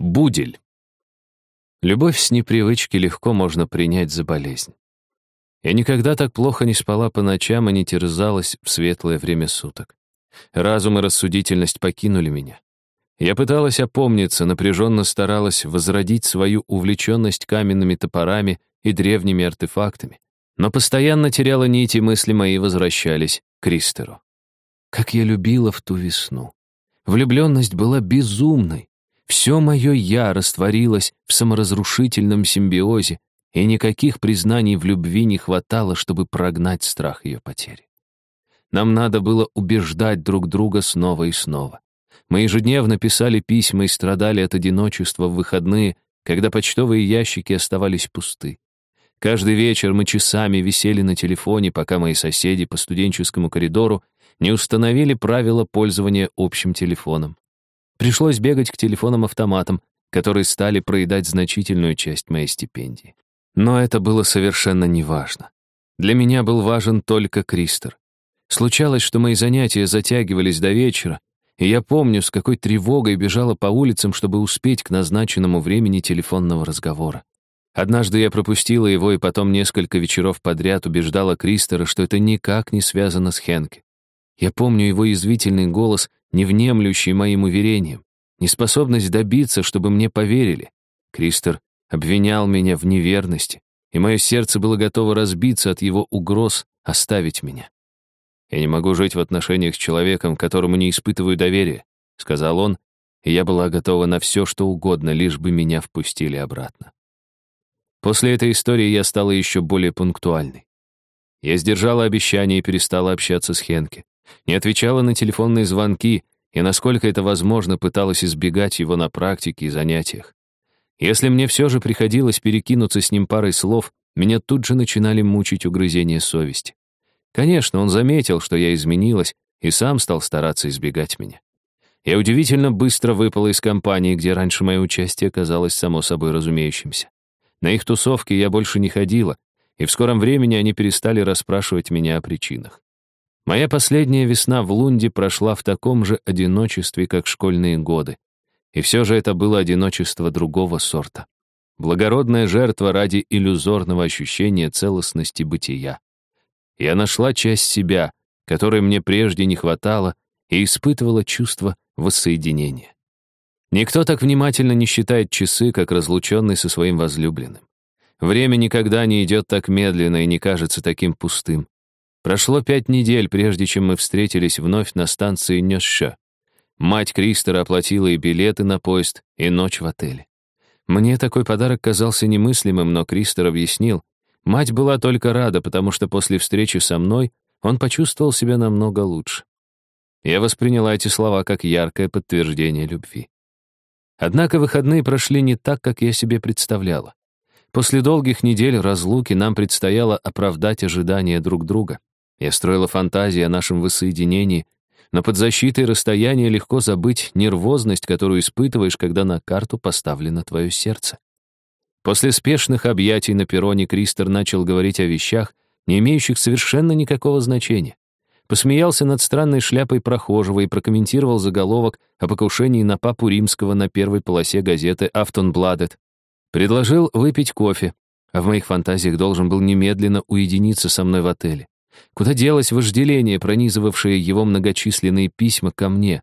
Будель. Любовь с непривычки легко можно принять за болезнь. Я никогда так плохо не спала по ночам и не терзалась в светлое время суток. Разум и рассудительность покинули меня. Я пыталась опомниться, напряженно старалась возродить свою увлеченность каменными топорами и древними артефактами, но постоянно теряла нити, мысли мои возвращались к Кристеру. Как я любила в ту весну. Влюбленность была безумной, все мое «я» растворилось в саморазрушительном симбиозе, и никаких признаний в любви не хватало, чтобы прогнать страх ее потери. Нам надо было убеждать друг друга снова и снова. Мы ежедневно писали письма и страдали от одиночества в выходные, когда почтовые ящики оставались пусты. Каждый вечер мы часами висели на телефоне, пока мои соседи по студенческому коридору не установили правила пользования общим телефоном. Пришлось бегать к телефонам-автоматам, которые стали проедать значительную часть моей стипендии. Но это было совершенно неважно. Для меня был важен только Кристер. Случалось, что мои занятия затягивались до вечера, и я помню, с какой тревогой бежала по улицам, чтобы успеть к назначенному времени телефонного разговора. Однажды я пропустила его и потом несколько вечеров подряд убеждала Кристера, что это никак не связано с Хенке. Я помню его язвительный голос не внемлющий моим уверениям, неспособность добиться, чтобы мне поверили. Кристер обвинял меня в неверности, и мое сердце было готово разбиться от его угроз оставить меня. «Я не могу жить в отношениях с человеком, которому не испытываю доверия», — сказал он, и я была готова на все, что угодно, лишь бы меня впустили обратно. После этой истории я стала еще более пунктуальной. Я сдержала обещание и перестала общаться с Хенке не отвечала на телефонные звонки и, насколько это возможно, пыталась избегать его на практике и занятиях. Если мне все же приходилось перекинуться с ним парой слов, меня тут же начинали мучить угрызения совести. Конечно, он заметил, что я изменилась, и сам стал стараться избегать меня. Я удивительно быстро выпала из компании, где раньше мое участие казалось само собой разумеющимся. На их тусовки я больше не ходила, и в скором времени они перестали расспрашивать меня о причинах. Моя последняя весна в Лунде прошла в таком же одиночестве, как школьные годы. И все же это было одиночество другого сорта. Благородная жертва ради иллюзорного ощущения целостности бытия. Я нашла часть себя, которой мне прежде не хватало, и испытывала чувство воссоединения. Никто так внимательно не считает часы, как разлученный со своим возлюбленным. Время никогда не идет так медленно и не кажется таким пустым. Прошло пять недель, прежде чем мы встретились вновь на станции Нёсша. Мать Кристера оплатила и билеты на поезд, и ночь в отеле. Мне такой подарок казался немыслимым, но Кристер объяснил. Мать была только рада, потому что после встречи со мной он почувствовал себя намного лучше. Я восприняла эти слова как яркое подтверждение любви. Однако выходные прошли не так, как я себе представляла. После долгих недель разлуки нам предстояло оправдать ожидания друг друга. Я строила фантазии о нашем воссоединении, но под защитой расстояния легко забыть нервозность, которую испытываешь, когда на карту поставлено твое сердце. После спешных объятий на перроне Кристер начал говорить о вещах, не имеющих совершенно никакого значения. Посмеялся над странной шляпой прохожего и прокомментировал заголовок о покушении на папу римского на первой полосе газеты «Автонбладет». Предложил выпить кофе, а в моих фантазиях должен был немедленно уединиться со мной в отеле. Куда делось вожделение, пронизывавшее его многочисленные письма ко мне?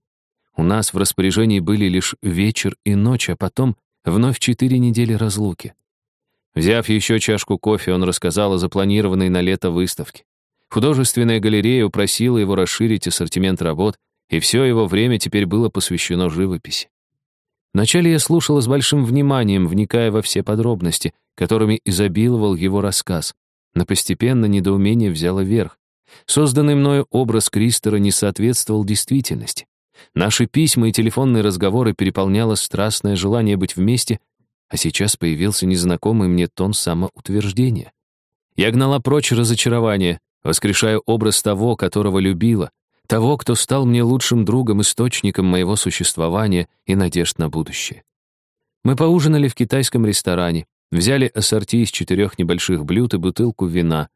У нас в распоряжении были лишь вечер и ночь, а потом вновь четыре недели разлуки. Взяв еще чашку кофе, он рассказал о запланированной на лето выставке. Художественная галерея упросила его расширить ассортимент работ, и все его время теперь было посвящено живописи. Вначале я слушала с большим вниманием, вникая во все подробности, которыми изобиловал его рассказ. Но постепенно недоумение взяло верх. Созданный мною образ Кристера не соответствовал действительности. Наши письма и телефонные разговоры переполняло страстное желание быть вместе, а сейчас появился незнакомый мне тон самоутверждения. Я гнала прочь разочарование, воскрешая образ того, которого любила, того, кто стал мне лучшим другом, источником моего существования и надежд на будущее. Мы поужинали в китайском ресторане, Взяли ассорти из четырех небольших блюд и бутылку вина.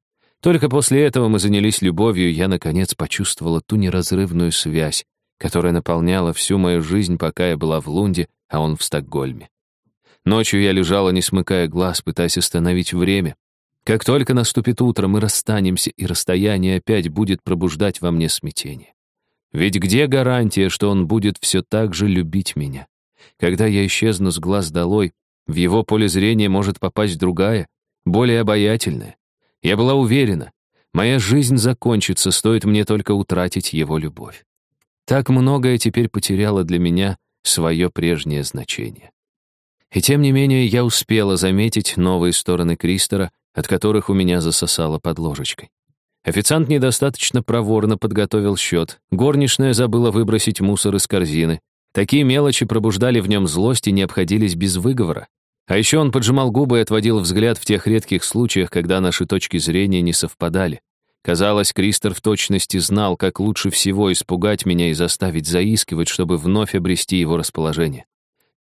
Только после этого мы занялись любовью, и я, наконец, почувствовала ту неразрывную связь, которая наполняла всю мою жизнь, пока я была в Лунде, а он в Стокгольме. Ночью я лежала, не смыкая глаз, пытаясь остановить время. Как только наступит утро, мы расстанемся, и расстояние опять будет пробуждать во мне смятение. Ведь где гарантия, что он будет все так же любить меня? Когда я исчезну с глаз долой, в его поле зрения может попасть другая, более обаятельная. Я была уверена, моя жизнь закончится, стоит мне только утратить его любовь. Так многое теперь потеряло для меня свое прежнее значение. И тем не менее я успела заметить новые стороны Кристера, от которых у меня засосало под ложечкой. Официант недостаточно проворно подготовил счет, горничная забыла выбросить мусор из корзины. Такие мелочи пробуждали в нем злость и не обходились без выговора. А еще он поджимал губы и отводил взгляд в тех редких случаях, когда наши точки зрения не совпадали. Казалось, Кристер в точности знал, как лучше всего испугать меня и заставить заискивать, чтобы вновь обрести его расположение.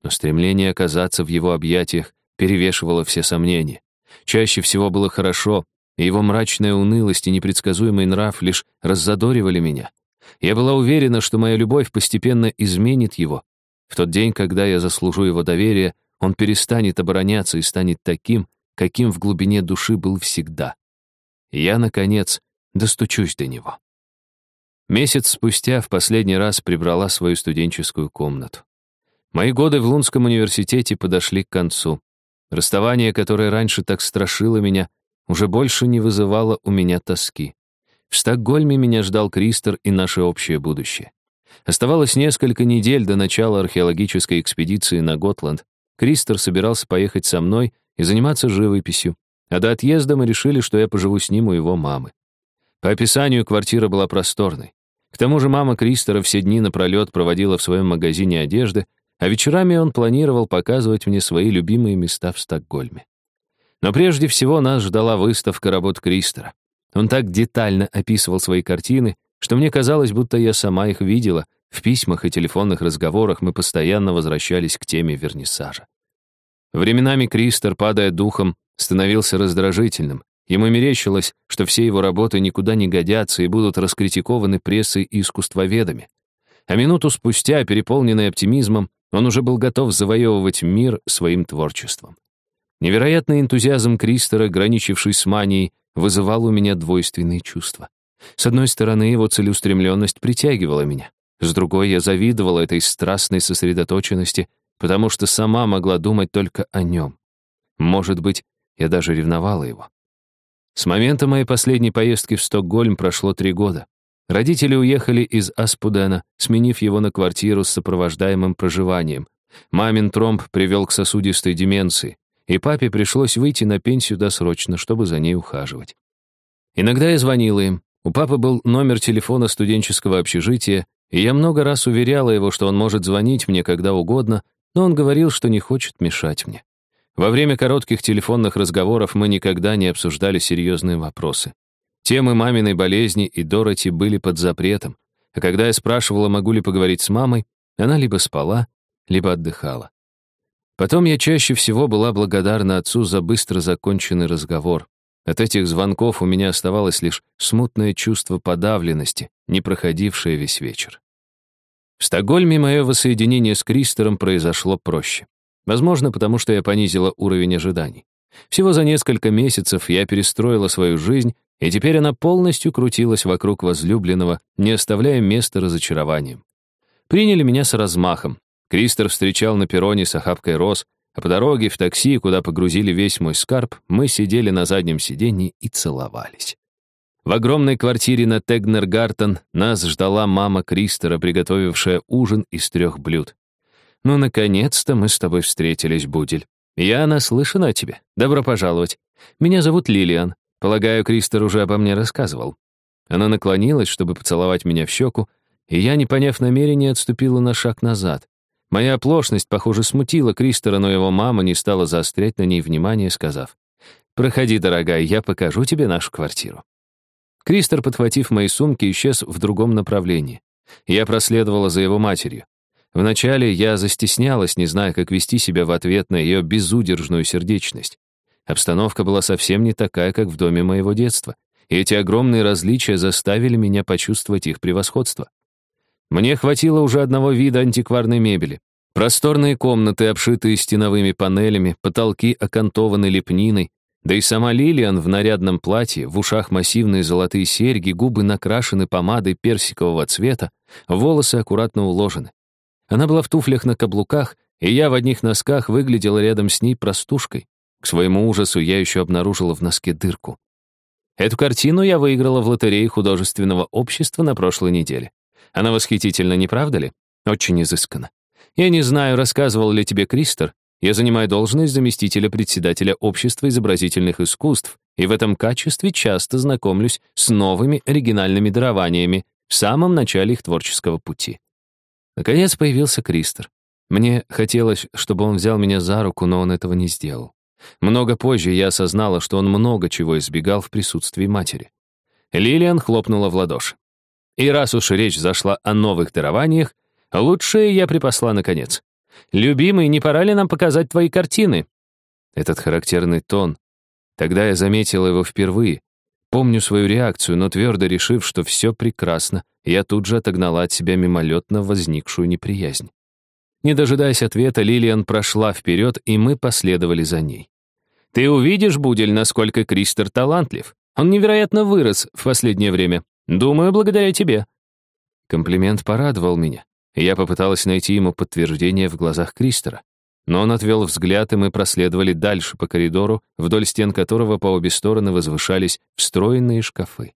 Но стремление оказаться в его объятиях перевешивало все сомнения. Чаще всего было хорошо, и его мрачная унылость и непредсказуемый нрав лишь раззадоривали меня. Я была уверена, что моя любовь постепенно изменит его. В тот день, когда я заслужу его доверие, он перестанет обороняться и станет таким, каким в глубине души был всегда. Я, наконец, достучусь до него. Месяц спустя в последний раз прибрала свою студенческую комнату. Мои годы в Лунском университете подошли к концу. Расставание, которое раньше так страшило меня, уже больше не вызывало у меня тоски. В Стокгольме меня ждал Кристер и наше общее будущее. Оставалось несколько недель до начала археологической экспедиции на Готланд. Кристер собирался поехать со мной и заниматься живописью, а до отъезда мы решили, что я поживу с ним у его мамы. По описанию квартира была просторной. К тому же мама Кристера все дни напролет проводила в своем магазине одежды, а вечерами он планировал показывать мне свои любимые места в Стокгольме. Но прежде всего нас ждала выставка работ Кристера. Он так детально описывал свои картины, что мне казалось, будто я сама их видела. В письмах и телефонных разговорах мы постоянно возвращались к теме вернисажа. Временами Кристер, падая духом, становился раздражительным. Ему мерещилось, что все его работы никуда не годятся и будут раскритикованы прессой и искусствоведами. А минуту спустя, переполненный оптимизмом, он уже был готов завоевывать мир своим творчеством. Невероятный энтузиазм Кристера, граничивший с манией, вызывал у меня двойственные чувства. С одной стороны, его целеустремленность притягивала меня. С другой, я завидовала этой страстной сосредоточенности, потому что сама могла думать только о нем. Может быть, я даже ревновала его. С момента моей последней поездки в Стокгольм прошло три года. Родители уехали из Аспудена, сменив его на квартиру с сопровождаемым проживанием. Мамин тромб привел к сосудистой деменции, и папе пришлось выйти на пенсию досрочно, чтобы за ней ухаживать. Иногда я звонила им. У папы был номер телефона студенческого общежития, и я много раз уверяла его, что он может звонить мне когда угодно, но он говорил, что не хочет мешать мне. Во время коротких телефонных разговоров мы никогда не обсуждали серьезные вопросы. Темы маминой болезни и Дороти были под запретом, а когда я спрашивала, могу ли поговорить с мамой, она либо спала, либо отдыхала. Потом я чаще всего была благодарна отцу за быстро законченный разговор. От этих звонков у меня оставалось лишь смутное чувство подавленности, не проходившее весь вечер. В Стокгольме мое воссоединение с Кристером произошло проще. Возможно, потому что я понизила уровень ожиданий. Всего за несколько месяцев я перестроила свою жизнь и теперь она полностью крутилась вокруг возлюбленного, не оставляя места разочарованиям. Приняли меня с размахом. Кристер встречал на перроне с охапкой роз, а по дороге в такси, куда погрузили весь мой скарб, мы сидели на заднем сиденье и целовались. В огромной квартире на Тегнергартен нас ждала мама Кристера, приготовившая ужин из трех блюд. «Ну, наконец-то мы с тобой встретились, Будель. Я наслышана о тебе. Добро пожаловать. Меня зовут Лилиан. Полагаю, Кристер уже обо мне рассказывал. Она наклонилась, чтобы поцеловать меня в щеку, и я, не поняв намерения, отступила на шаг назад. Моя оплошность, похоже, смутила Кристера, но его мама не стала заострять на ней внимание, сказав, «Проходи, дорогая, я покажу тебе нашу квартиру». Кристер, подхватив мои сумки, исчез в другом направлении. Я проследовала за его матерью. Вначале я застеснялась, не зная, как вести себя в ответ на ее безудержную сердечность. Обстановка была совсем не такая, как в доме моего детства, и эти огромные различия заставили меня почувствовать их превосходство. Мне хватило уже одного вида антикварной мебели. Просторные комнаты, обшитые стеновыми панелями, потолки окантованы лепниной, да и сама Лилиан в нарядном платье, в ушах массивные золотые серьги, губы накрашены помадой персикового цвета, волосы аккуратно уложены. Она была в туфлях на каблуках, и я в одних носках выглядела рядом с ней простушкой. К своему ужасу я еще обнаружила в носке дырку. Эту картину я выиграла в лотерее художественного общества на прошлой неделе. Она восхитительна, не правда ли? Очень изысканно. Я не знаю, рассказывал ли тебе Кристер, я занимаю должность заместителя председателя Общества изобразительных искусств, и в этом качестве часто знакомлюсь с новыми оригинальными дарованиями в самом начале их творческого пути. Наконец появился Кристер. Мне хотелось, чтобы он взял меня за руку, но он этого не сделал. Много позже я осознала, что он много чего избегал в присутствии матери. Лилиан хлопнула в ладоши. И раз уж речь зашла о новых дарованиях, лучшее я припасла наконец. «Любимый, не пора ли нам показать твои картины?» Этот характерный тон. Тогда я заметила его впервые. Помню свою реакцию, но твердо решив, что все прекрасно, я тут же отогнала от себя мимолетно возникшую неприязнь. Не дожидаясь ответа, Лилиан прошла вперед, и мы последовали за ней. «Ты увидишь, Будель, насколько Кристер талантлив. Он невероятно вырос в последнее время. Думаю, благодаря тебе». Комплимент порадовал меня. Я попыталась найти ему подтверждение в глазах Кристера. Но он отвел взгляд, и мы проследовали дальше по коридору, вдоль стен которого по обе стороны возвышались встроенные шкафы.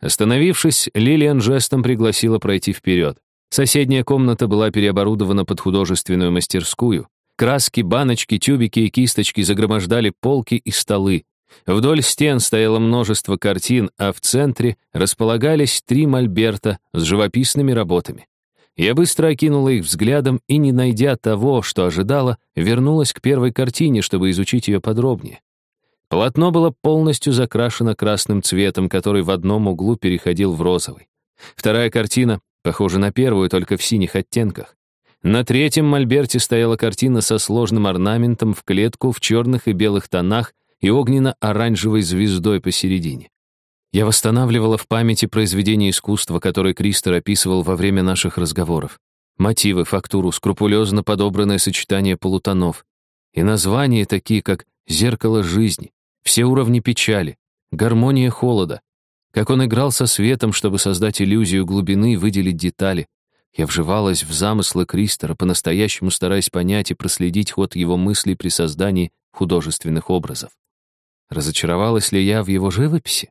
Остановившись, Лилиан жестом пригласила пройти вперед. Соседняя комната была переоборудована под художественную мастерскую. Краски, баночки, тюбики и кисточки загромождали полки и столы. Вдоль стен стояло множество картин, а в центре располагались три мольберта с живописными работами. Я быстро окинула их взглядом и, не найдя того, что ожидала, вернулась к первой картине, чтобы изучить ее подробнее. Полотно было полностью закрашено красным цветом, который в одном углу переходил в розовый. Вторая картина похожа на первую, только в синих оттенках. На третьем мольберте стояла картина со сложным орнаментом в клетку в черных и белых тонах и огненно-оранжевой звездой посередине. Я восстанавливала в памяти произведения искусства, которые Кристер описывал во время наших разговоров. Мотивы, фактуру, скрупулезно подобранное сочетание полутонов. И названия такие, как «Зеркало жизни», «Все уровни печали», «Гармония холода». Как он играл со светом, чтобы создать иллюзию глубины и выделить детали. Я вживалась в замыслы Кристера, по-настоящему стараясь понять и проследить ход его мыслей при создании художественных образов. Разочаровалась ли я в его живописи?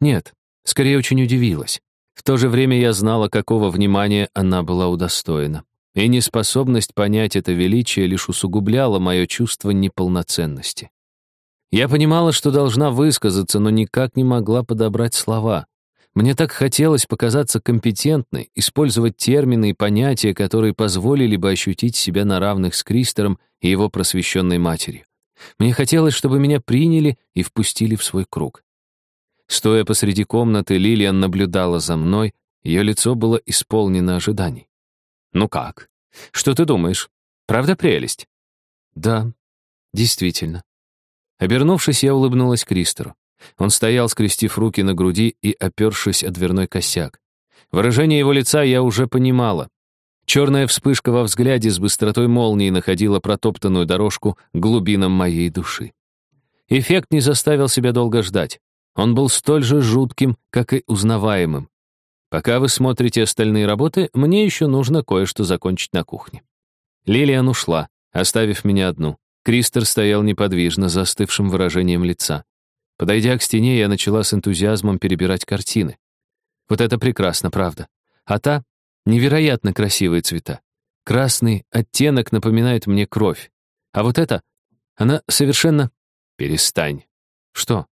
Нет, скорее очень удивилась. В то же время я знала, какого внимания она была удостоена. И неспособность понять это величие лишь усугубляла мое чувство неполноценности. Я понимала, что должна высказаться, но никак не могла подобрать слова. Мне так хотелось показаться компетентной, использовать термины и понятия, которые позволили бы ощутить себя на равных с Кристером и его просвещенной матерью. Мне хотелось, чтобы меня приняли и впустили в свой круг. Стоя посреди комнаты, Лилиан наблюдала за мной, ее лицо было исполнено ожиданий. «Ну как? Что ты думаешь? Правда прелесть?» «Да, действительно». Обернувшись, я улыбнулась Кристору. Он стоял, скрестив руки на груди и опершись о дверной косяк. Выражение его лица я уже понимала. Черная вспышка во взгляде с быстротой молнии находила протоптанную дорожку глубинам моей души. Эффект не заставил себя долго ждать. Он был столь же жутким, как и узнаваемым. Пока вы смотрите остальные работы, мне еще нужно кое-что закончить на кухне. Лилиан ушла, оставив меня одну. Кристер стоял неподвижно, застывшим выражением лица. Подойдя к стене, я начала с энтузиазмом перебирать картины. Вот это прекрасно, правда. А та — невероятно красивые цвета. Красный оттенок напоминает мне кровь. А вот это, она совершенно... Перестань. Что?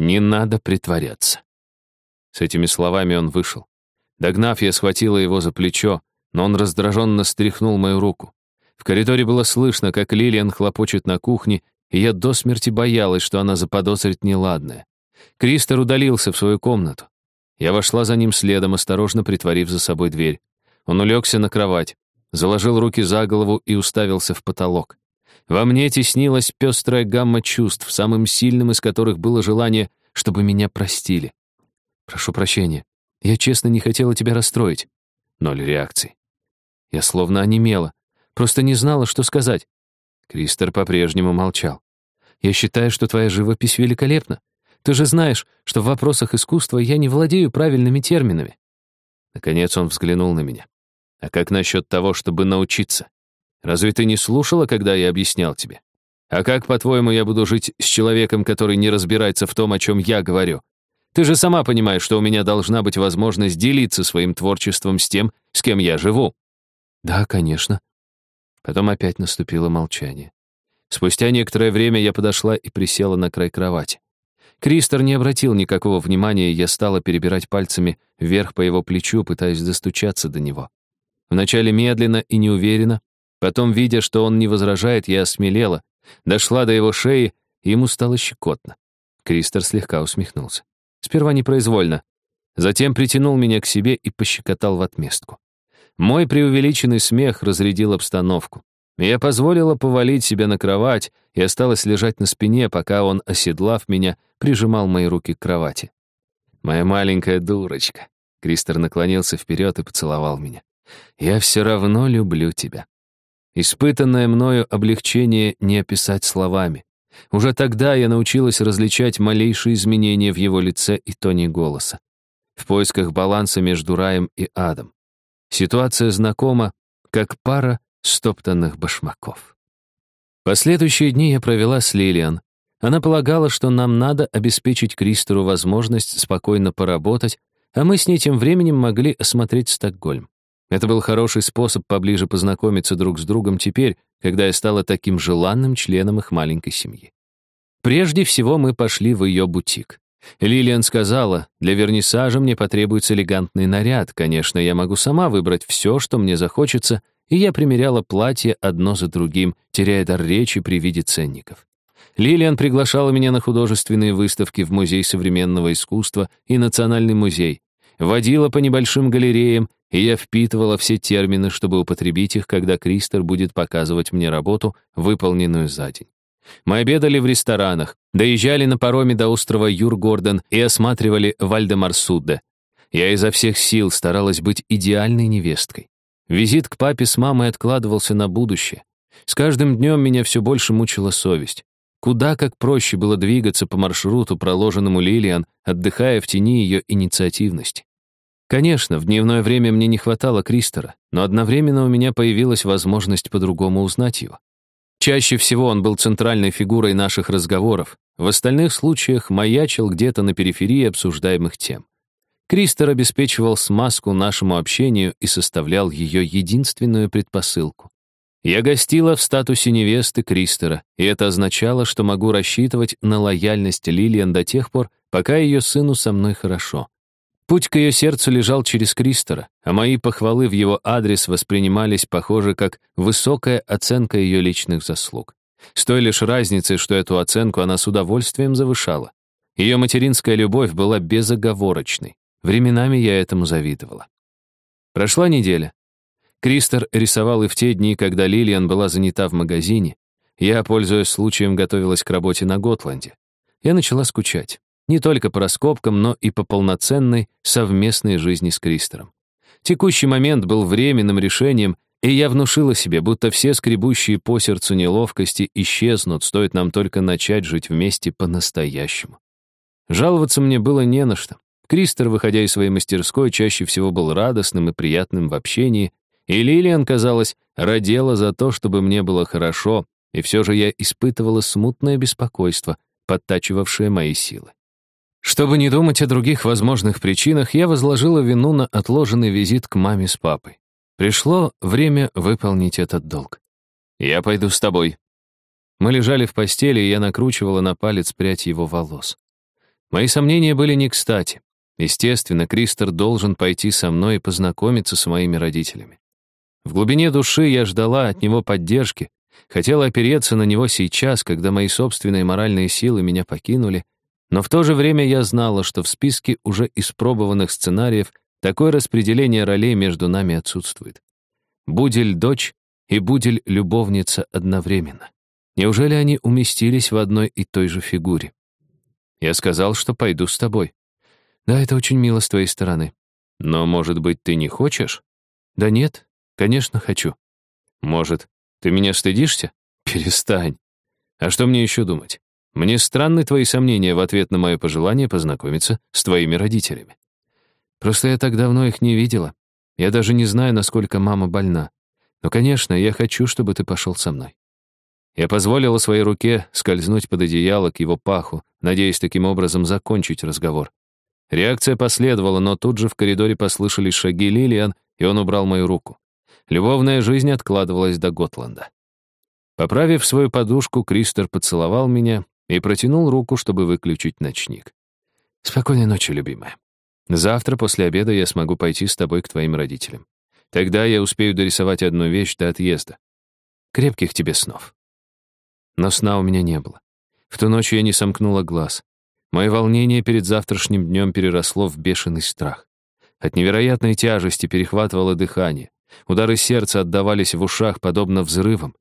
Не надо притворяться. С этими словами он вышел. Догнав, я схватила его за плечо, но он раздраженно стряхнул мою руку. В коридоре было слышно, как Лилиан хлопочет на кухне, и я до смерти боялась, что она заподозрит неладное. Кристер удалился в свою комнату. Я вошла за ним следом, осторожно притворив за собой дверь. Он улегся на кровать, заложил руки за голову и уставился в потолок. Во мне теснилась пестрая гамма чувств, самым сильным из которых было желание, чтобы меня простили. Прошу прощения. Я честно не хотела тебя расстроить. Ноль реакций. Я словно онемела. Просто не знала, что сказать». Кристер по-прежнему молчал. «Я считаю, что твоя живопись великолепна. Ты же знаешь, что в вопросах искусства я не владею правильными терминами». Наконец он взглянул на меня. «А как насчет того, чтобы научиться? Разве ты не слушала, когда я объяснял тебе? А как, по-твоему, я буду жить с человеком, который не разбирается в том, о чем я говорю? Ты же сама понимаешь, что у меня должна быть возможность делиться своим творчеством с тем, с кем я живу». «Да, конечно». Потом опять наступило молчание. Спустя некоторое время я подошла и присела на край кровати. Кристор не обратил никакого внимания, и я стала перебирать пальцами вверх по его плечу, пытаясь достучаться до него. Вначале медленно и неуверенно, потом, видя, что он не возражает, я осмелела, дошла до его шеи, и ему стало щекотно. Кристор слегка усмехнулся. Сперва непроизвольно. Затем притянул меня к себе и пощекотал в отместку. Мой преувеличенный смех разрядил обстановку. Я позволила повалить себя на кровать и осталась лежать на спине, пока он, оседлав меня, прижимал мои руки к кровати. «Моя маленькая дурочка», — Кристер наклонился вперед и поцеловал меня. «Я все равно люблю тебя». Испытанное мною облегчение не описать словами. Уже тогда я научилась различать малейшие изменения в его лице и тоне голоса. В поисках баланса между раем и адом. Ситуация знакома, как пара стоптанных башмаков. Последующие дни я провела с Лилиан. Она полагала, что нам надо обеспечить Кристору возможность спокойно поработать, а мы с ней тем временем могли осмотреть Стокгольм. Это был хороший способ поближе познакомиться друг с другом теперь, когда я стала таким желанным членом их маленькой семьи. Прежде всего мы пошли в ее бутик. Лилиан сказала, для вернисажа мне потребуется элегантный наряд. Конечно, я могу сама выбрать все, что мне захочется, и я примеряла платье одно за другим, теряя дар речи при виде ценников. Лилиан приглашала меня на художественные выставки в Музей современного искусства и Национальный музей, водила по небольшим галереям, и я впитывала все термины, чтобы употребить их, когда Кристер будет показывать мне работу, выполненную за день. Мы обедали в ресторанах, доезжали на пароме до острова Юргордон и осматривали Вальдемарсудде. Я изо всех сил старалась быть идеальной невесткой. Визит к папе с мамой откладывался на будущее. С каждым днем меня все больше мучила совесть. Куда как проще было двигаться по маршруту, проложенному Лилиан, отдыхая в тени ее инициативности. Конечно, в дневное время мне не хватало Кристера, но одновременно у меня появилась возможность по-другому узнать его. Чаще всего он был центральной фигурой наших разговоров, в остальных случаях маячил где-то на периферии обсуждаемых тем. Кристер обеспечивал смазку нашему общению и составлял ее единственную предпосылку. Я гостила в статусе невесты Кристера, и это означало, что могу рассчитывать на лояльность Лилиан до тех пор, пока ее сыну со мной хорошо. Путь к ее сердцу лежал через Кристера, а мои похвалы в его адрес воспринимались, похоже, как высокая оценка ее личных заслуг. С той лишь разницей, что эту оценку она с удовольствием завышала. Ее материнская любовь была безоговорочной. Временами я этому завидовала. Прошла неделя. Кристер рисовал и в те дни, когда Лилиан была занята в магазине. Я, пользуясь случаем, готовилась к работе на Готланде. Я начала скучать. Не только по раскопкам, но и по полноценной совместной жизни с Кристером. Текущий момент был временным решением, и я внушила себе, будто все скребущие по сердцу неловкости исчезнут, стоит нам только начать жить вместе по-настоящему. Жаловаться мне было не на что. Кристер, выходя из своей мастерской, чаще всего был радостным и приятным в общении, и Лилиан, казалось, родила за то, чтобы мне было хорошо, и все же я испытывала смутное беспокойство, подтачивавшее мои силы. Чтобы не думать о других возможных причинах, я возложила вину на отложенный визит к маме с папой. Пришло время выполнить этот долг. «Я пойду с тобой». Мы лежали в постели, и я накручивала на палец прядь его волос. Мои сомнения были не кстати. Естественно, Кристер должен пойти со мной и познакомиться с моими родителями. В глубине души я ждала от него поддержки, хотела опереться на него сейчас, когда мои собственные моральные силы меня покинули, но в то же время я знала, что в списке уже испробованных сценариев такое распределение ролей между нами отсутствует. Будель — дочь и Будель — любовница одновременно. Неужели они уместились в одной и той же фигуре? Я сказал, что пойду с тобой. Да, это очень мило с твоей стороны. Но, может быть, ты не хочешь? Да нет, конечно, хочу. Может, ты меня стыдишься? Перестань. А что мне еще думать? Мне странны твои сомнения в ответ на мое пожелание познакомиться с твоими родителями. Просто я так давно их не видела. Я даже не знаю, насколько мама больна. Но, конечно, я хочу, чтобы ты пошел со мной. Я позволила своей руке скользнуть под одеяло к его паху, надеясь таким образом закончить разговор. Реакция последовала, но тут же в коридоре послышались шаги Лилиан, и он убрал мою руку. Любовная жизнь откладывалась до Готланда. Поправив свою подушку, Кристер поцеловал меня и протянул руку, чтобы выключить ночник. «Спокойной ночи, любимая. Завтра после обеда я смогу пойти с тобой к твоим родителям. Тогда я успею дорисовать одну вещь до отъезда. Крепких тебе снов». Но сна у меня не было. В ту ночь я не сомкнула глаз. Мое волнение перед завтрашним днем переросло в бешеный страх. От невероятной тяжести перехватывало дыхание. Удары сердца отдавались в ушах, подобно взрывам.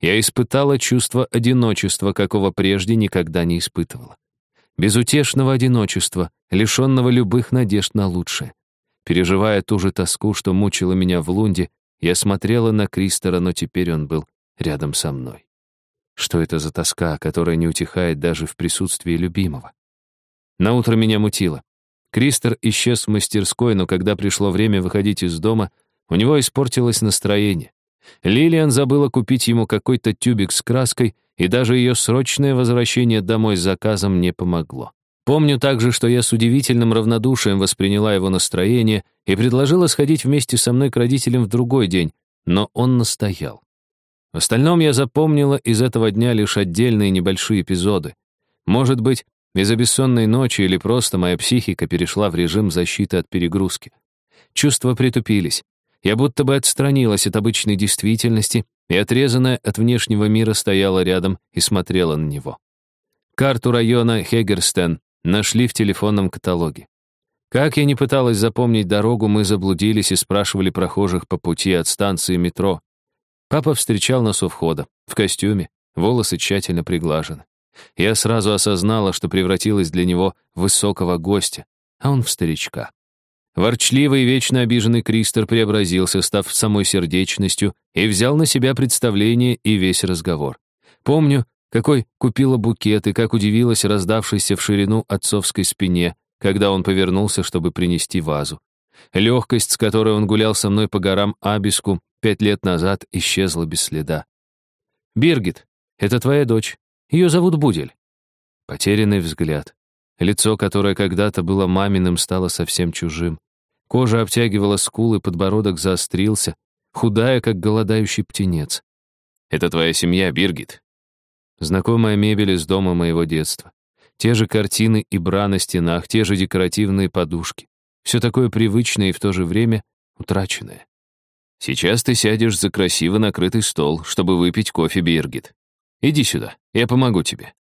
Я испытала чувство одиночества, какого прежде никогда не испытывала. Безутешного одиночества, лишенного любых надежд на лучшее. Переживая ту же тоску, что мучила меня в Лунде, я смотрела на Кристера, но теперь он был рядом со мной. Что это за тоска, которая не утихает даже в присутствии любимого? Наутро меня мутило. Кристер исчез в мастерской, но когда пришло время выходить из дома, у него испортилось настроение. Лилиан забыла купить ему какой-то тюбик с краской, и даже ее срочное возвращение домой с заказом не помогло. Помню также, что я с удивительным равнодушием восприняла его настроение и предложила сходить вместе со мной к родителям в другой день, но он настоял. В остальном я запомнила из этого дня лишь отдельные небольшие эпизоды. Может быть, из-за бессонной ночи или просто моя психика перешла в режим защиты от перегрузки. Чувства притупились. Я будто бы отстранилась от обычной действительности и, отрезанная от внешнего мира, стояла рядом и смотрела на него. Карту района Хегерстен нашли в телефонном каталоге. Как я не пыталась запомнить дорогу, мы заблудились и спрашивали прохожих по пути от станции метро. Папа встречал нас у входа, в костюме, волосы тщательно приглажены. Я сразу осознала, что превратилась для него в высокого гостя, а он в старичка. Ворчливый и вечно обиженный Кристер преобразился, став самой сердечностью, и взял на себя представление и весь разговор. Помню, какой купила букет и как удивилась раздавшейся в ширину отцовской спине, когда он повернулся, чтобы принести вазу. Легкость, с которой он гулял со мной по горам Абиску пять лет назад, исчезла без следа. «Биргит, это твоя дочь. Ее зовут Будель». Потерянный взгляд. Лицо, которое когда-то было маминым, стало совсем чужим. Кожа обтягивала скулы, подбородок заострился, худая, как голодающий птенец. «Это твоя семья, Биргит». Знакомая мебель из дома моего детства. Те же картины и бра на стенах, те же декоративные подушки. Все такое привычное и в то же время утраченное. Сейчас ты сядешь за красиво накрытый стол, чтобы выпить кофе, Биргит. Иди сюда, я помогу тебе».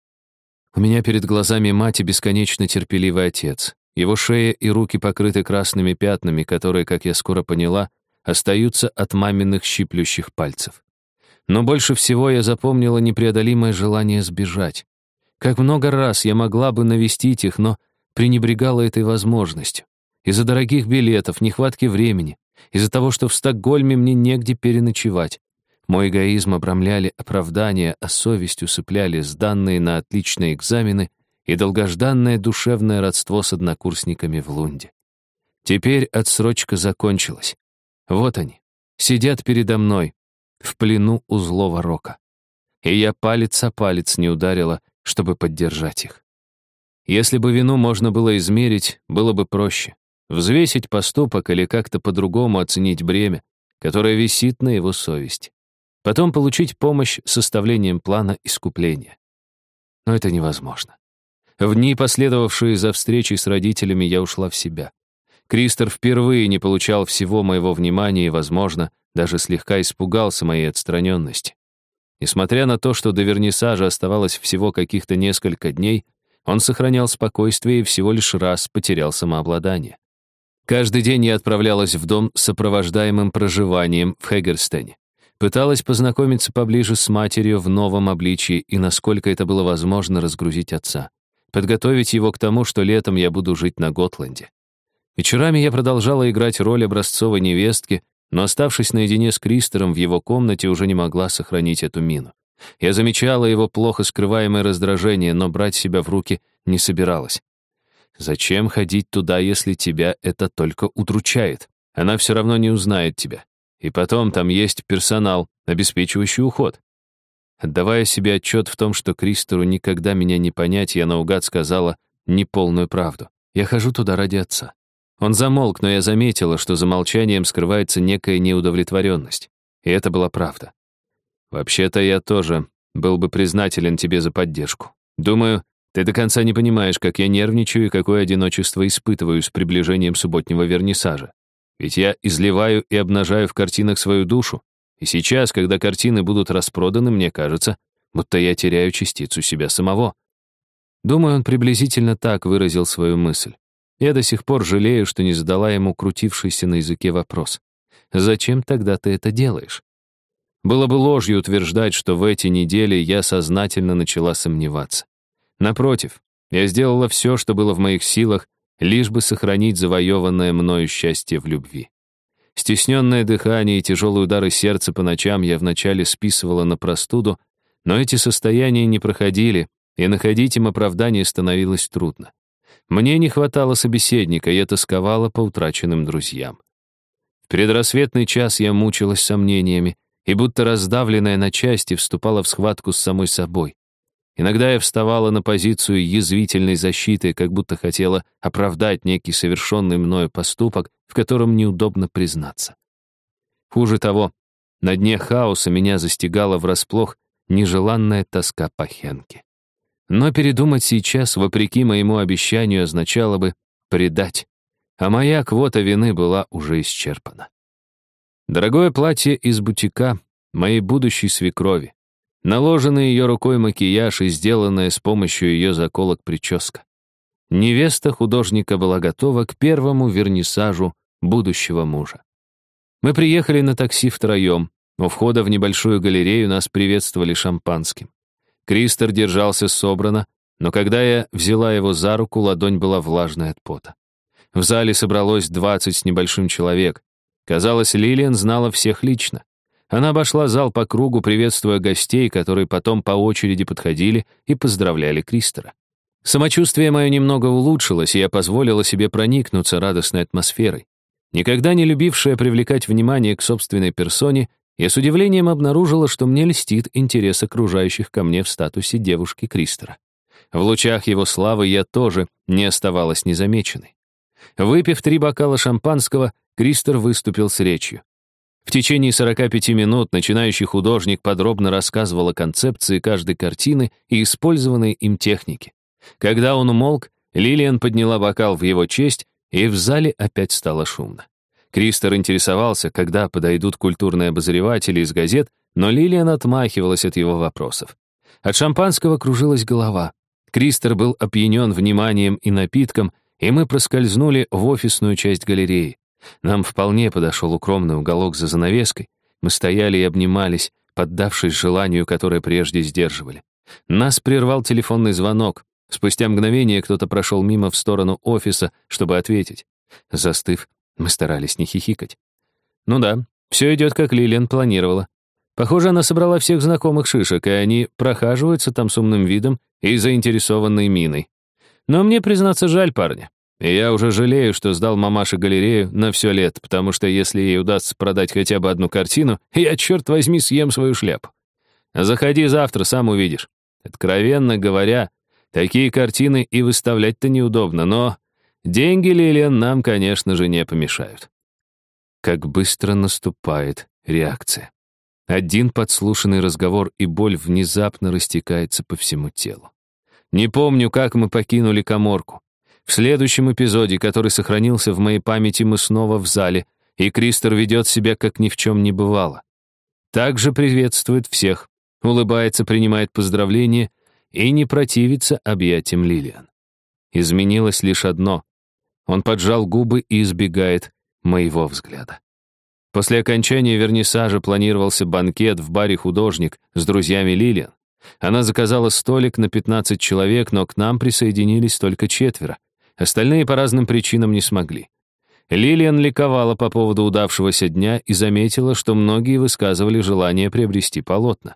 У меня перед глазами мать и бесконечно терпеливый отец. Его шея и руки покрыты красными пятнами, которые, как я скоро поняла, остаются от маминых щиплющих пальцев. Но больше всего я запомнила непреодолимое желание сбежать. Как много раз я могла бы навестить их, но пренебрегала этой возможностью. Из-за дорогих билетов, нехватки времени, из-за того, что в Стокгольме мне негде переночевать. Мой эгоизм обрамляли оправдания, а совесть усыпляли сданные на отличные экзамены и долгожданное душевное родство с однокурсниками в Лунде. Теперь отсрочка закончилась. Вот они, сидят передо мной, в плену у злого рока. И я палец о палец не ударила, чтобы поддержать их. Если бы вину можно было измерить, было бы проще. Взвесить поступок или как-то по-другому оценить бремя, которое висит на его совести. Потом получить помощь с составлением плана искупления. Но это невозможно. В дни, последовавшие за встречей с родителями, я ушла в себя. Кристер впервые не получал всего моего внимания и, возможно, даже слегка испугался моей отстраненности. Несмотря на то, что до вернисажа оставалось всего каких-то несколько дней, он сохранял спокойствие и всего лишь раз потерял самообладание. Каждый день я отправлялась в дом с сопровождаемым проживанием в Хегерстене. Пыталась познакомиться поближе с матерью в новом обличии и, насколько это было возможно, разгрузить отца. Подготовить его к тому, что летом я буду жить на Готланде. Вечерами я продолжала играть роль образцовой невестки, но, оставшись наедине с Кристером в его комнате, уже не могла сохранить эту мину. Я замечала его плохо скрываемое раздражение, но брать себя в руки не собиралась. Зачем ходить туда, если тебя это только удручает? Она все равно не узнает тебя. И потом там есть персонал, обеспечивающий уход. Отдавая себе отчет в том, что Кристору никогда меня не понять, я наугад сказала неполную правду. Я хожу туда ради отца. Он замолк, но я заметила, что за молчанием скрывается некая неудовлетворенность. И это была правда. Вообще-то я тоже был бы признателен тебе за поддержку. Думаю, ты до конца не понимаешь, как я нервничаю и какое одиночество испытываю с приближением субботнего вернисажа. Ведь я изливаю и обнажаю в картинах свою душу. И сейчас, когда картины будут распроданы, мне кажется, будто я теряю частицу себя самого. Думаю, он приблизительно так выразил свою мысль. Я до сих пор жалею, что не задала ему крутившийся на языке вопрос. «Зачем тогда ты это делаешь?» Было бы ложью утверждать, что в эти недели я сознательно начала сомневаться. Напротив, я сделала все, что было в моих силах, лишь бы сохранить завоеванное мною счастье в любви. Стесненное дыхание и тяжелые удары сердца по ночам я вначале списывала на простуду, но эти состояния не проходили, и находить им оправдание становилось трудно. Мне не хватало собеседника, я тосковала по утраченным друзьям. В предрассветный час я мучилась сомнениями, и будто раздавленная на части вступала в схватку с самой собой. Иногда я вставала на позицию язвительной защиты, как будто хотела оправдать некий совершенный мною поступок, в котором неудобно признаться. Хуже того, на дне хаоса меня застигала врасплох нежеланная тоска по Хенке. Но передумать сейчас, вопреки моему обещанию, означало бы предать, а моя квота вины была уже исчерпана. Дорогое платье из бутика моей будущей свекрови, наложенный ее рукой макияж и сделанная с помощью ее заколок прическа. Невеста художника была готова к первому вернисажу будущего мужа. Мы приехали на такси втроем. У входа в небольшую галерею нас приветствовали шампанским. Кристер держался собрано, но когда я взяла его за руку, ладонь была влажной от пота. В зале собралось двадцать с небольшим человек. Казалось, Лилиан знала всех лично. Она обошла зал по кругу, приветствуя гостей, которые потом по очереди подходили и поздравляли Кристера. Самочувствие мое немного улучшилось, и я позволила себе проникнуться радостной атмосферой. Никогда не любившая привлекать внимание к собственной персоне, я с удивлением обнаружила, что мне льстит интерес окружающих ко мне в статусе девушки Кристера. В лучах его славы я тоже не оставалась незамеченной. Выпив три бокала шампанского, Кристер выступил с речью. В течение 45 минут начинающий художник подробно рассказывал о концепции каждой картины и использованной им технике. Когда он умолк, Лилиан подняла бокал в его честь, и в зале опять стало шумно. Кристер интересовался, когда подойдут культурные обозреватели из газет, но Лилиан отмахивалась от его вопросов. От шампанского кружилась голова. Кристер был опьянен вниманием и напитком, и мы проскользнули в офисную часть галереи. Нам вполне подошел укромный уголок за занавеской. Мы стояли и обнимались, поддавшись желанию, которое прежде сдерживали. Нас прервал телефонный звонок. Спустя мгновение кто-то прошел мимо в сторону офиса, чтобы ответить. Застыв, мы старались не хихикать. Ну да, все идет, как Лилиан планировала. Похоже, она собрала всех знакомых шишек, и они прохаживаются там с умным видом и заинтересованной миной. Но мне, признаться, жаль парня. И я уже жалею, что сдал мамаше галерею на все лет, потому что если ей удастся продать хотя бы одну картину, я, черт возьми, съем свою шляпу. Заходи завтра, сам увидишь. Откровенно говоря, такие картины и выставлять-то неудобно, но деньги, Лилиан, нам, конечно же, не помешают. Как быстро наступает реакция. Один подслушанный разговор, и боль внезапно растекается по всему телу. Не помню, как мы покинули коморку. В следующем эпизоде, который сохранился в моей памяти, мы снова в зале, и Кристер ведет себя, как ни в чем не бывало. Также приветствует всех, улыбается, принимает поздравления и не противится объятиям Лилиан. Изменилось лишь одно. Он поджал губы и избегает моего взгляда. После окончания вернисажа планировался банкет в баре «Художник» с друзьями Лилиан. Она заказала столик на 15 человек, но к нам присоединились только четверо. Остальные по разным причинам не смогли. Лилиан ликовала по поводу удавшегося дня и заметила, что многие высказывали желание приобрести полотна.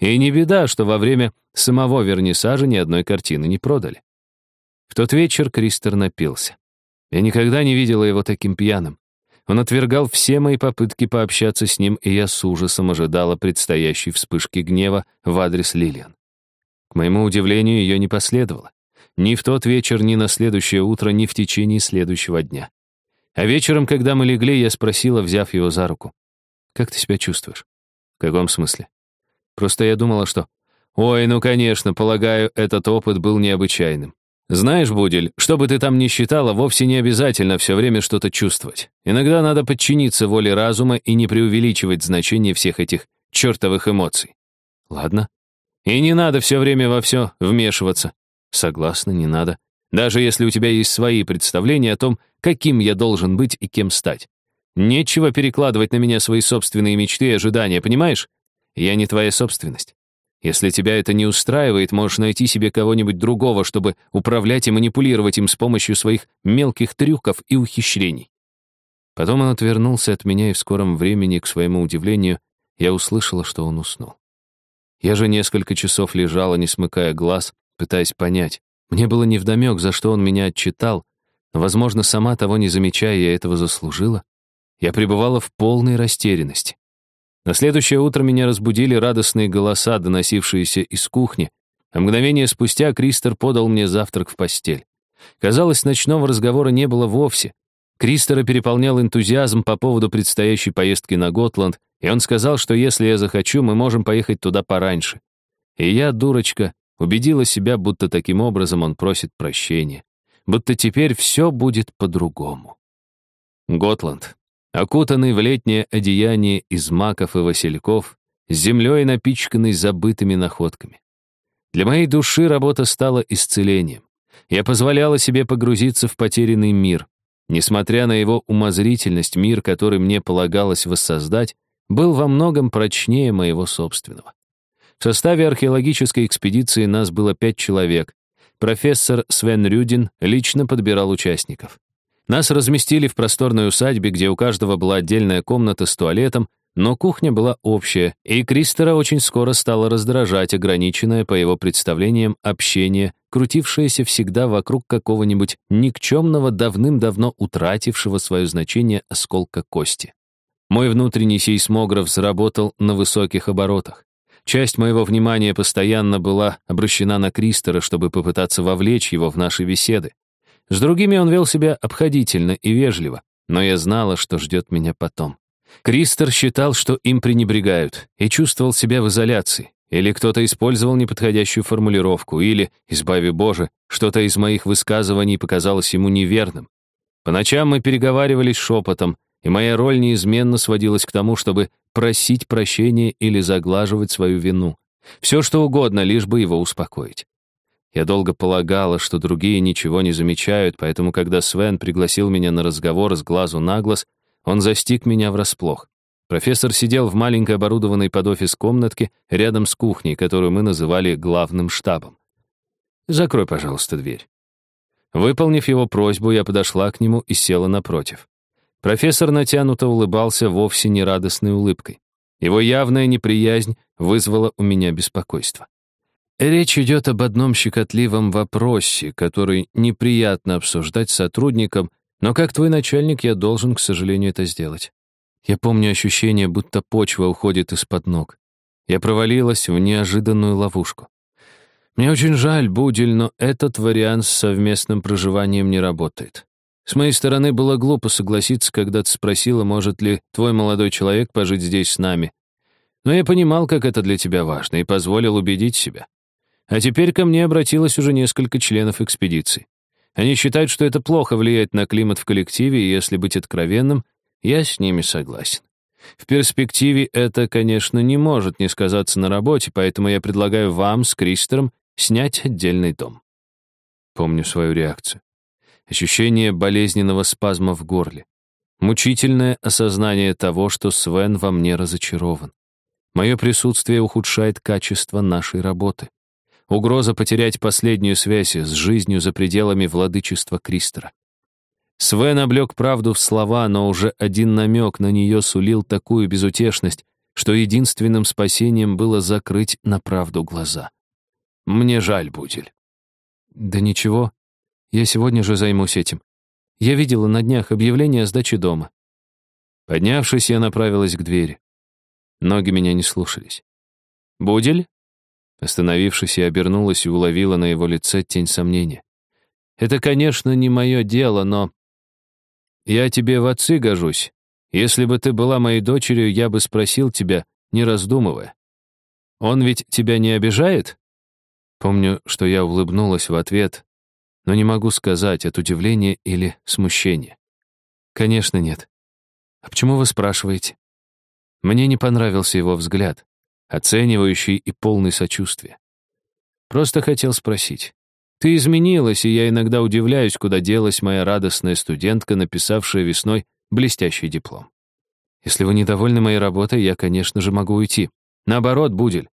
И не беда, что во время самого вернисажа ни одной картины не продали. В тот вечер Кристер напился. Я никогда не видела его таким пьяным. Он отвергал все мои попытки пообщаться с ним, и я с ужасом ожидала предстоящей вспышки гнева в адрес Лилиан. К моему удивлению, ее не последовало. Ни в тот вечер, ни на следующее утро, ни в течение следующего дня. А вечером, когда мы легли, я спросила, взяв его за руку. «Как ты себя чувствуешь?» «В каком смысле?» «Просто я думала, что...» «Ой, ну, конечно, полагаю, этот опыт был необычайным. Знаешь, Будель, что бы ты там ни считала, вовсе не обязательно все время что-то чувствовать. Иногда надо подчиниться воле разума и не преувеличивать значение всех этих чертовых эмоций. Ладно. И не надо все время во все вмешиваться. Согласна, не надо. Даже если у тебя есть свои представления о том, каким я должен быть и кем стать. Нечего перекладывать на меня свои собственные мечты и ожидания, понимаешь? Я не твоя собственность. Если тебя это не устраивает, можешь найти себе кого-нибудь другого, чтобы управлять и манипулировать им с помощью своих мелких трюков и ухищрений. Потом он отвернулся от меня, и в скором времени, к своему удивлению, я услышала, что он уснул. Я же несколько часов лежала, не смыкая глаз, пытаясь понять. Мне было невдомек, за что он меня отчитал, но, возможно, сама того не замечая, я этого заслужила. Я пребывала в полной растерянности. На следующее утро меня разбудили радостные голоса, доносившиеся из кухни, а мгновение спустя Кристер подал мне завтрак в постель. Казалось, ночного разговора не было вовсе. Кристера переполнял энтузиазм по поводу предстоящей поездки на Готланд, и он сказал, что если я захочу, мы можем поехать туда пораньше. И я, дурочка, убедила себя, будто таким образом он просит прощения, будто теперь все будет по-другому. Готланд. Окутанный в летнее одеяние из маков и васильков, с землей напичканный забытыми находками. Для моей души работа стала исцелением. Я позволяла себе погрузиться в потерянный мир. Несмотря на его умозрительность, мир, который мне полагалось воссоздать, был во многом прочнее моего собственного. В составе археологической экспедиции нас было пять человек. Профессор Свен Рюдин лично подбирал участников. Нас разместили в просторной усадьбе, где у каждого была отдельная комната с туалетом, но кухня была общая, и Кристера очень скоро стало раздражать ограниченное, по его представлениям, общение, крутившееся всегда вокруг какого-нибудь никчемного, давным-давно утратившего свое значение осколка кости. Мой внутренний сейсмограф заработал на высоких оборотах. Часть моего внимания постоянно была обращена на Кристера, чтобы попытаться вовлечь его в наши беседы. С другими он вел себя обходительно и вежливо, но я знала, что ждет меня потом. Кристер считал, что им пренебрегают, и чувствовал себя в изоляции. Или кто-то использовал неподходящую формулировку, или, избави Боже, что-то из моих высказываний показалось ему неверным. По ночам мы переговаривались шепотом, и моя роль неизменно сводилась к тому, чтобы просить прощения или заглаживать свою вину. Все что угодно, лишь бы его успокоить. Я долго полагала, что другие ничего не замечают, поэтому, когда Свен пригласил меня на разговор с глазу на глаз, он застиг меня врасплох. Профессор сидел в маленькой оборудованной под офис комнатке рядом с кухней, которую мы называли главным штабом. «Закрой, пожалуйста, дверь». Выполнив его просьбу, я подошла к нему и села напротив. Профессор натянуто улыбался вовсе не радостной улыбкой. Его явная неприязнь вызвала у меня беспокойство. Речь идет об одном щекотливом вопросе, который неприятно обсуждать с сотрудником, но как твой начальник я должен, к сожалению, это сделать. Я помню ощущение, будто почва уходит из-под ног. Я провалилась в неожиданную ловушку. Мне очень жаль, Будель, но этот вариант с совместным проживанием не работает. С моей стороны было глупо согласиться, когда ты спросила, может ли твой молодой человек пожить здесь с нами. Но я понимал, как это для тебя важно, и позволил убедить себя. А теперь ко мне обратилось уже несколько членов экспедиции. Они считают, что это плохо влияет на климат в коллективе, и если быть откровенным, я с ними согласен. В перспективе это, конечно, не может не сказаться на работе, поэтому я предлагаю вам с Кристером снять отдельный дом. Помню свою реакцию. Ощущение болезненного спазма в горле. Мучительное осознание того, что Свен во мне разочарован. Мое присутствие ухудшает качество нашей работы. Угроза потерять последнюю связь с жизнью за пределами владычества Кристера. Свен облег правду в слова, но уже один намек на нее сулил такую безутешность, что единственным спасением было закрыть на правду глаза. «Мне жаль, Будель». «Да ничего, я сегодня же займусь этим. Я видела на днях объявление о сдаче дома». Поднявшись, я направилась к двери. Ноги меня не слушались. «Будель?» Остановившись, я обернулась и уловила на его лице тень сомнения. «Это, конечно, не мое дело, но...» «Я тебе в отцы гожусь. Если бы ты была моей дочерью, я бы спросил тебя, не раздумывая. Он ведь тебя не обижает?» Помню, что я улыбнулась в ответ, но не могу сказать, от удивления или смущения. «Конечно, нет. А почему вы спрашиваете?» Мне не понравился его взгляд, оценивающий и полный сочувствия. Просто хотел спросить. Ты изменилась, и я иногда удивляюсь, куда делась моя радостная студентка, написавшая весной блестящий диплом. Если вы недовольны моей работой, я, конечно же, могу уйти. Наоборот, Будель,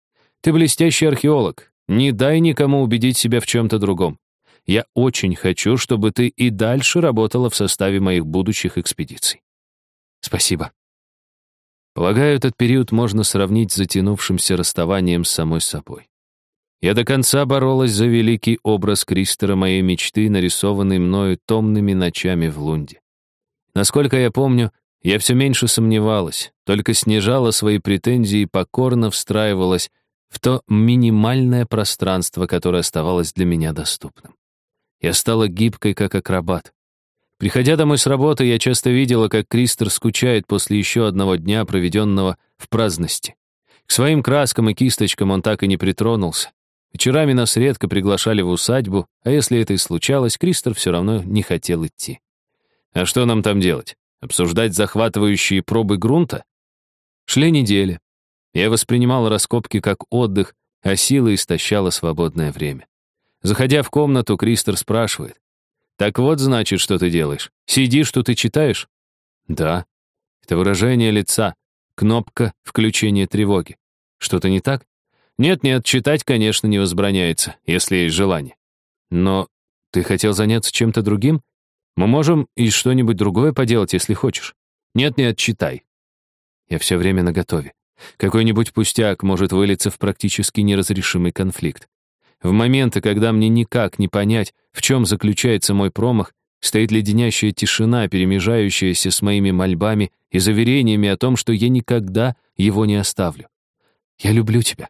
ты блестящий археолог. Не дай никому убедить себя в чем-то другом. Я очень хочу, чтобы ты и дальше работала в составе моих будущих экспедиций. Спасибо. Полагаю, этот период можно сравнить с затянувшимся расставанием с самой собой. Я до конца боролась за великий образ Кристера моей мечты, нарисованный мною томными ночами в Лунде. Насколько я помню, я все меньше сомневалась, только снижала свои претензии и покорно встраивалась в то минимальное пространство, которое оставалось для меня доступным. Я стала гибкой, как акробат. Приходя домой с работы, я часто видела, как Кристер скучает после еще одного дня, проведенного в праздности. К своим краскам и кисточкам он так и не притронулся. Вечерами нас редко приглашали в усадьбу, а если это и случалось, Кристер все равно не хотел идти. А что нам там делать? Обсуждать захватывающие пробы грунта? Шли недели. Я воспринимал раскопки как отдых, а силы истощала свободное время. Заходя в комнату, Кристер спрашивает. Так вот, значит, что ты делаешь. Сидишь, что ты читаешь? Да. Это выражение лица. Кнопка включения тревоги. Что-то не так? Нет-нет, читать, конечно, не возбраняется, если есть желание. Но ты хотел заняться чем-то другим? Мы можем и что-нибудь другое поделать, если хочешь. Нет-нет, читай. Я все время наготове. Какой-нибудь пустяк может вылиться в практически неразрешимый конфликт. В моменты, когда мне никак не понять, в чем заключается мой промах, стоит леденящая тишина, перемежающаяся с моими мольбами и заверениями о том, что я никогда его не оставлю. «Я люблю тебя».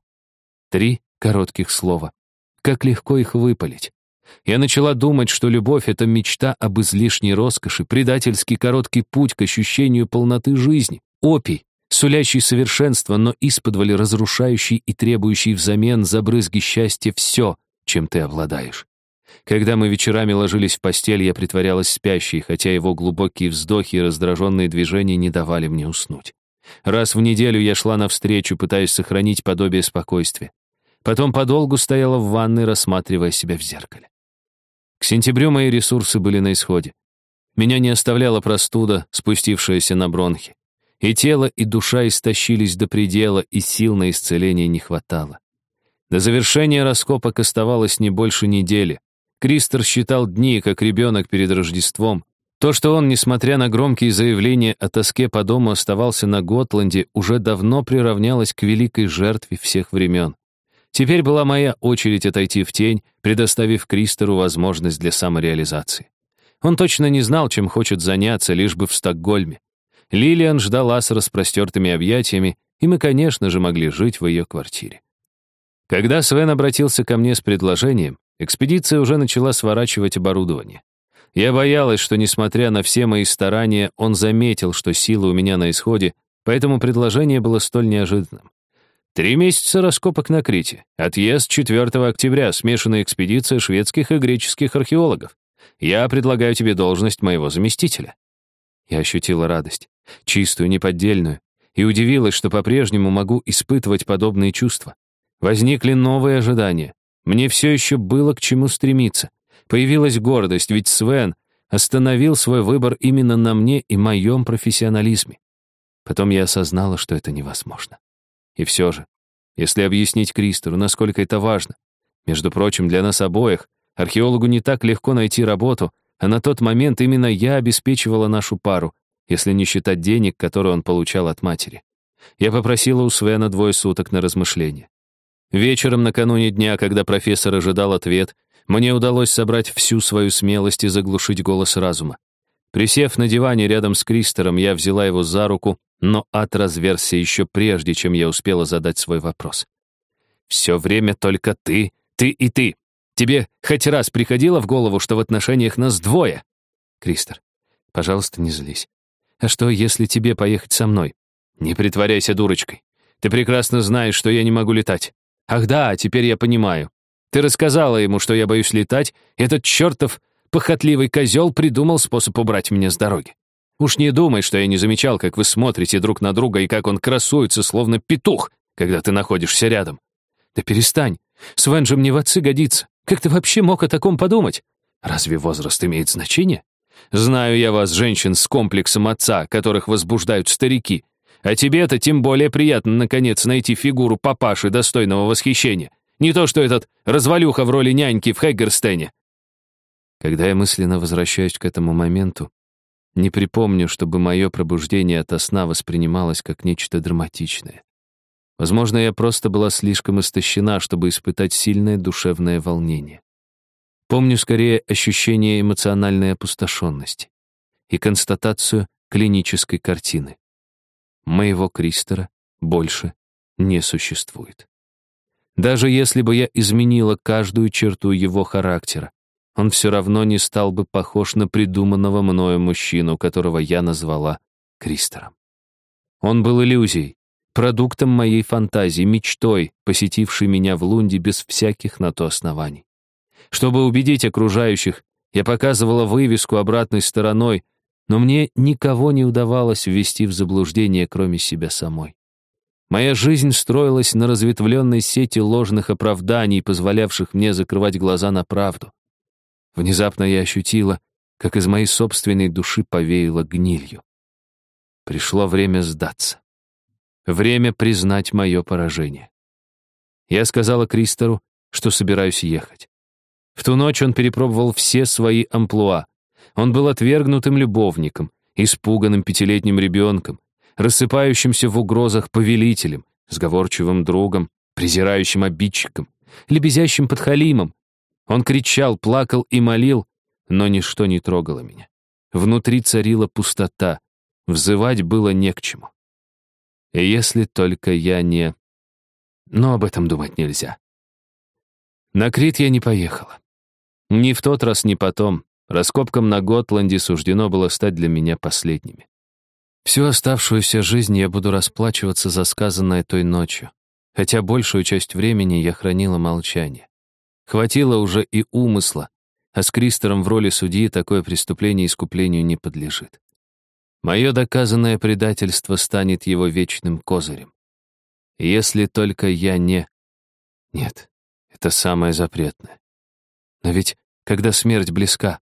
Три коротких слова. Как легко их выпалить. Я начала думать, что любовь — это мечта об излишней роскоши, предательский короткий путь к ощущению полноты жизни, опий, сулящий совершенство, но исподволь разрушающий и требующий взамен за брызги счастья все, чем ты обладаешь. Когда мы вечерами ложились в постель, я притворялась спящей, хотя его глубокие вздохи и раздраженные движения не давали мне уснуть. Раз в неделю я шла навстречу, пытаясь сохранить подобие спокойствия. Потом подолгу стояла в ванной, рассматривая себя в зеркале. К сентябрю мои ресурсы были на исходе. Меня не оставляла простуда, спустившаяся на бронхи. И тело, и душа истощились до предела, и сил на исцеление не хватало. До завершения раскопок оставалось не больше недели. Кристер считал дни, как ребенок перед Рождеством. То, что он, несмотря на громкие заявления о тоске по дому, оставался на Готланде, уже давно приравнялось к великой жертве всех времен. Теперь была моя очередь отойти в тень, предоставив Кристеру возможность для самореализации. Он точно не знал, чем хочет заняться, лишь бы в Стокгольме. Лилиан ждала с распростертыми объятиями, и мы, конечно же, могли жить в ее квартире. Когда Свен обратился ко мне с предложением, экспедиция уже начала сворачивать оборудование. Я боялась, что, несмотря на все мои старания, он заметил, что силы у меня на исходе, поэтому предложение было столь неожиданным. Три месяца раскопок на Крите. Отъезд 4 октября, смешанная экспедиция шведских и греческих археологов. Я предлагаю тебе должность моего заместителя. Я ощутила радость чистую, неподдельную, и удивилась, что по-прежнему могу испытывать подобные чувства. Возникли новые ожидания. Мне все еще было к чему стремиться. Появилась гордость, ведь Свен остановил свой выбор именно на мне и моем профессионализме. Потом я осознала, что это невозможно. И все же, если объяснить Кристору, насколько это важно, между прочим, для нас обоих, археологу не так легко найти работу, а на тот момент именно я обеспечивала нашу пару, если не считать денег, которые он получал от матери. Я попросила у Свена двое суток на размышление. Вечером накануне дня, когда профессор ожидал ответ, мне удалось собрать всю свою смелость и заглушить голос разума. Присев на диване рядом с Кристером, я взяла его за руку, но ад разверся еще прежде, чем я успела задать свой вопрос. «Все время только ты, ты и ты. Тебе хоть раз приходило в голову, что в отношениях нас двое?» Кристер, пожалуйста, не злись. «А что, если тебе поехать со мной?» «Не притворяйся дурочкой. Ты прекрасно знаешь, что я не могу летать. Ах да, теперь я понимаю. Ты рассказала ему, что я боюсь летать, этот чертов похотливый козел придумал способ убрать меня с дороги. Уж не думай, что я не замечал, как вы смотрите друг на друга и как он красуется, словно петух, когда ты находишься рядом. Да перестань. Свен же мне в отцы годится. Как ты вообще мог о таком подумать? Разве возраст имеет значение? Знаю я вас, женщин с комплексом отца, которых возбуждают старики. А тебе-то тем более приятно, наконец, найти фигуру папаши, достойного восхищения. Не то что этот развалюха в роли няньки в Хэггерстене. Когда я мысленно возвращаюсь к этому моменту, не припомню, чтобы мое пробуждение ото сна воспринималось как нечто драматичное. Возможно, я просто была слишком истощена, чтобы испытать сильное душевное волнение. Помню скорее ощущение эмоциональной опустошенности и констатацию клинической картины. Моего Кристера больше не существует. Даже если бы я изменила каждую черту его характера, он все равно не стал бы похож на придуманного мною мужчину, которого я назвала Кристером. Он был иллюзией, продуктом моей фантазии, мечтой, посетившей меня в Лунде без всяких на то оснований. Чтобы убедить окружающих, я показывала вывеску обратной стороной, но мне никого не удавалось ввести в заблуждение, кроме себя самой. Моя жизнь строилась на разветвленной сети ложных оправданий, позволявших мне закрывать глаза на правду. Внезапно я ощутила, как из моей собственной души повеяло гнилью. Пришло время сдаться. Время признать мое поражение. Я сказала Кристору, что собираюсь ехать. В ту ночь он перепробовал все свои амплуа. Он был отвергнутым любовником, испуганным пятилетним ребенком, рассыпающимся в угрозах повелителем, сговорчивым другом, презирающим обидчиком, лебезящим подхалимом, он кричал, плакал и молил, но ничто не трогало меня. Внутри царила пустота, взывать было не к чему. Если только я не... Но об этом думать нельзя. На Крит я не поехала. Ни в тот раз, ни потом. Раскопкам на Готланде суждено было стать для меня последними. Всю оставшуюся жизнь я буду расплачиваться за сказанное той ночью, хотя большую часть времени я хранила молчание. Хватило уже и умысла, а с Кристером в роли судьи такое преступление искуплению не подлежит. Мое доказанное предательство станет его вечным козырем. Если только я не... Нет, это самое запретное. Но ведь, когда смерть близка,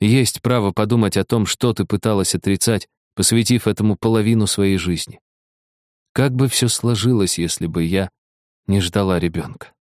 есть право подумать о том, что ты пыталась отрицать, посвятив этому половину своей жизни. Как бы все сложилось, если бы я не ждала ребенка?